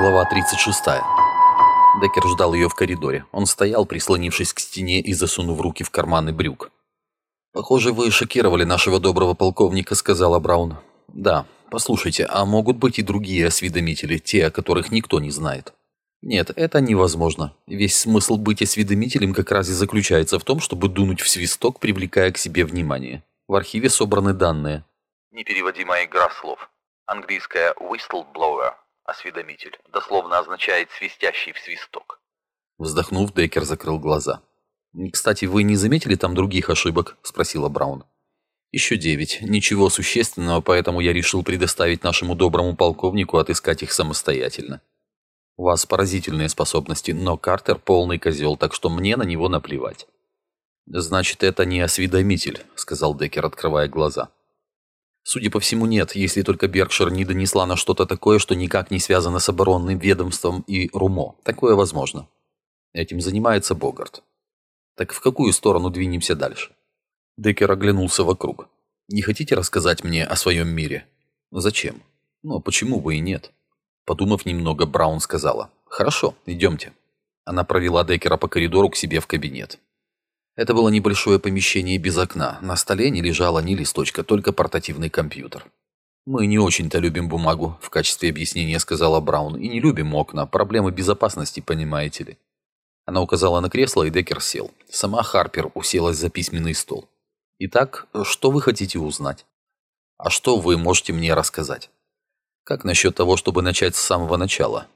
Глава 36. Деккер ждал ее в коридоре. Он стоял, прислонившись к стене и засунув руки в карманы брюк. «Похоже, вы шокировали нашего доброго полковника», — сказала Браун. «Да. Послушайте, а могут быть и другие осведомители, те, о которых никто не знает?» «Нет, это невозможно. Весь смысл быть осведомителем как раз и заключается в том, чтобы дунуть в свисток, привлекая к себе внимание. В архиве собраны данные». Непереводимая игра слов. Английское whistleblower – осведомитель, дословно означает «свистящий в свисток». Вздохнув, Деккер закрыл глаза. «Кстати, вы не заметили там других ошибок?» – спросила Браун. «Еще девять. Ничего существенного, поэтому я решил предоставить нашему доброму полковнику отыскать их самостоятельно. У вас поразительные способности, но Картер полный козел, так что мне на него наплевать». «Значит, это не осведомитель», – сказал Деккер, открывая глаза. Судя по всему, нет, если только Беркшир не донесла на что-то такое, что никак не связано с оборонным ведомством и РУМО. Такое возможно. Этим занимается Богарт. Так в какую сторону двинемся дальше? Деккер оглянулся вокруг. Не хотите рассказать мне о своем мире? Зачем? Ну, а почему бы и нет? Подумав немного, Браун сказала. Хорошо, идемте. Она провела Деккера по коридору к себе в кабинет. Это было небольшое помещение без окна. На столе не лежало ни листочка, только портативный компьютер. «Мы не очень-то любим бумагу», – в качестве объяснения сказала Браун. «И не любим окна. Проблемы безопасности, понимаете ли». Она указала на кресло, и Деккер сел. Сама Харпер уселась за письменный стол. «Итак, что вы хотите узнать?» «А что вы можете мне рассказать?» «Как насчет того, чтобы начать с самого начала?»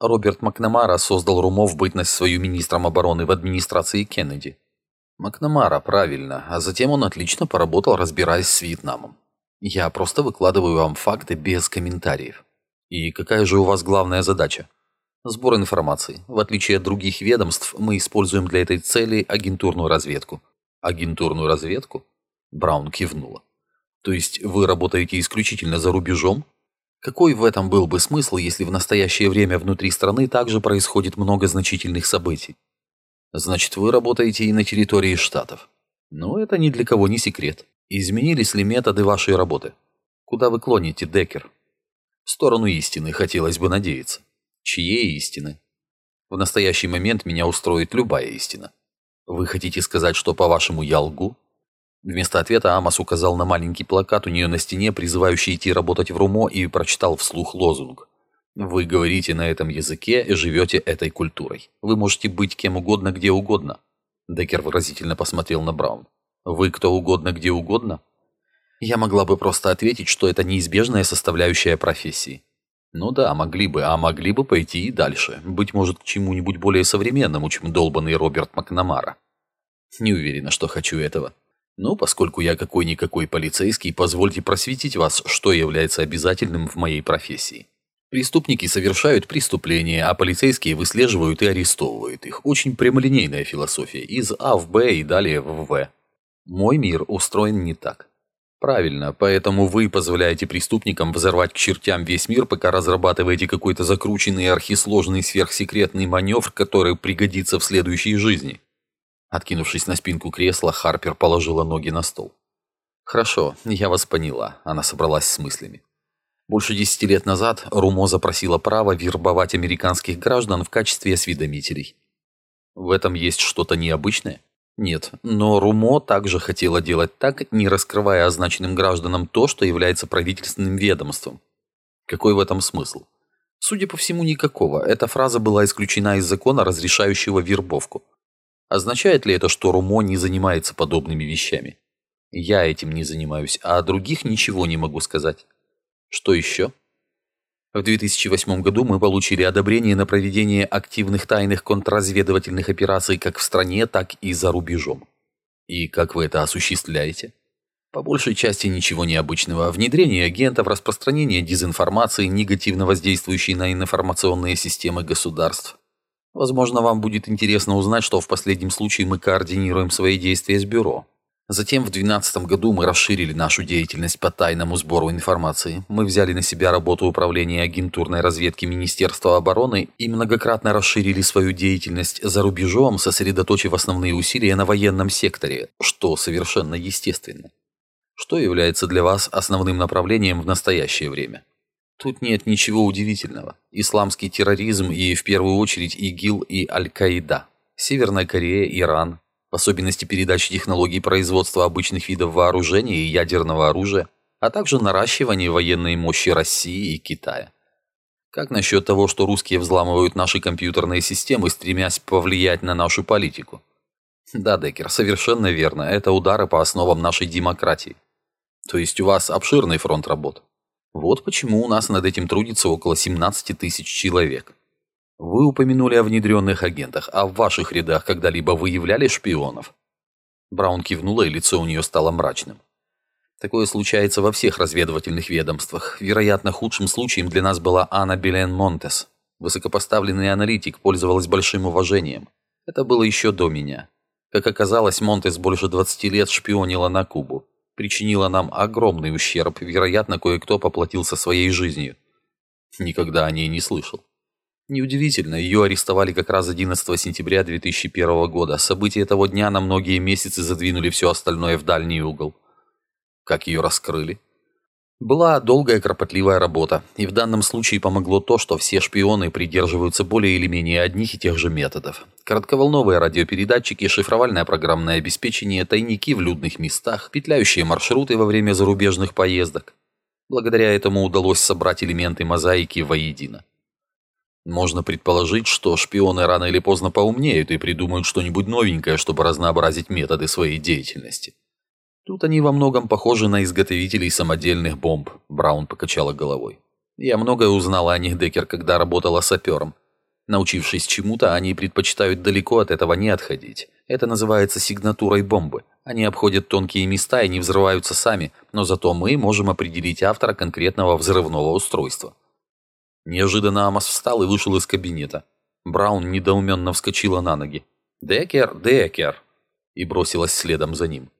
Роберт Макнамара создал Румов бытность свою министром обороны в администрации Кеннеди. Макнамара, правильно. А затем он отлично поработал, разбираясь с Вьетнамом. Я просто выкладываю вам факты без комментариев. И какая же у вас главная задача? Сбор информации. В отличие от других ведомств, мы используем для этой цели агентурную разведку. Агентурную разведку? Браун кивнула. То есть вы работаете исключительно за рубежом? Какой в этом был бы смысл, если в настоящее время внутри страны также происходит много значительных событий? Значит, вы работаете и на территории штатов. Но это ни для кого не секрет. Изменились ли методы вашей работы? Куда вы клоните, Деккер? В сторону истины, хотелось бы надеяться. Чьей истины? В настоящий момент меня устроит любая истина. Вы хотите сказать, что, по-вашему, я лгу? Вместо ответа Амос указал на маленький плакат у нее на стене, призывающий идти работать в РУМО, и прочитал вслух лозунг. Вы говорите на этом языке и живете этой культурой. Вы можете быть кем угодно, где угодно. Деккер выразительно посмотрел на Браун. Вы кто угодно, где угодно? Я могла бы просто ответить, что это неизбежная составляющая профессии. Ну да, могли бы, а могли бы пойти и дальше. Быть может, к чему-нибудь более современному, чем долбанный Роберт Макнамара. Не уверена, что хочу этого. Но поскольку я какой-никакой полицейский, позвольте просветить вас, что является обязательным в моей профессии. Преступники совершают преступления, а полицейские выслеживают и арестовывают их. Очень прямолинейная философия. Из А в Б и далее в В. Мой мир устроен не так. Правильно, поэтому вы позволяете преступникам взорвать к чертям весь мир, пока разрабатываете какой-то закрученный архисложный сверхсекретный маневр, который пригодится в следующей жизни. Откинувшись на спинку кресла, Харпер положила ноги на стол. «Хорошо, я вас поняла», – она собралась с мыслями. Больше десяти лет назад Румо запросила право вербовать американских граждан в качестве осведомителей. В этом есть что-то необычное? Нет, но Румо также хотела делать так, не раскрывая означенным гражданам то, что является правительственным ведомством. Какой в этом смысл? Судя по всему, никакого. Эта фраза была исключена из закона, разрешающего вербовку. Означает ли это, что Румо не занимается подобными вещами? Я этим не занимаюсь, а о других ничего не могу сказать. Что еще? В 2008 году мы получили одобрение на проведение активных тайных контрразведывательных операций как в стране, так и за рубежом. И как вы это осуществляете? По большей части ничего необычного. Внедрение агентов, распространение дезинформации, негативно воздействующей на информационные системы государств. Возможно, вам будет интересно узнать, что в последнем случае мы координируем свои действия с бюро. Затем в 2012 году мы расширили нашу деятельность по тайному сбору информации. Мы взяли на себя работу управления агентурной разведки Министерства обороны и многократно расширили свою деятельность за рубежом, сосредоточив основные усилия на военном секторе, что совершенно естественно. Что является для вас основным направлением в настоящее время? Тут нет ничего удивительного. Исламский терроризм и, в первую очередь, ИГИЛ и Аль-Каида. Северная Корея, Иран, особенности передачи технологий производства обычных видов вооружения и ядерного оружия, а также наращивание военной мощи России и Китая. Как насчет того, что русские взламывают наши компьютерные системы, стремясь повлиять на нашу политику? Да, Деккер, совершенно верно. Это удары по основам нашей демократии. То есть у вас обширный фронт работ. Вот почему у нас над этим трудится около 17 тысяч человек. Вы упомянули о внедренных агентах, а в ваших рядах когда-либо выявляли шпионов? Браун кивнула, и лицо у нее стало мрачным. Такое случается во всех разведывательных ведомствах. Вероятно, худшим случаем для нас была Анна Белен Монтес. Высокопоставленный аналитик пользовалась большим уважением. Это было еще до меня. Как оказалось, Монтес больше 20 лет шпионила на Кубу причинила нам огромный ущерб, вероятно, кое-кто поплатился своей жизнью. Никогда о ней не слышал. Неудивительно, ее арестовали как раз 11 сентября 2001 года. События того дня на многие месяцы задвинули все остальное в дальний угол. Как ее раскрыли? Была долгая кропотливая работа, и в данном случае помогло то, что все шпионы придерживаются более или менее одних и тех же методов. Коротковолновые радиопередатчики, шифровальное программное обеспечение, тайники в людных местах, петляющие маршруты во время зарубежных поездок. Благодаря этому удалось собрать элементы мозаики воедино. Можно предположить, что шпионы рано или поздно поумнеют и придумают что-нибудь новенькое, чтобы разнообразить методы своей деятельности. Тут они во многом похожи на изготовителей самодельных бомб, Браун покачала головой. Я многое узнала о них, Деккер, когда работала сапером. Научившись чему-то, они предпочитают далеко от этого не отходить. Это называется сигнатурой бомбы. Они обходят тонкие места и не взрываются сами, но зато мы можем определить автора конкретного взрывного устройства. Неожиданно Амос встал и вышел из кабинета. Браун недоуменно вскочила на ноги. «Деккер, Деккер!» и бросилась следом за ним.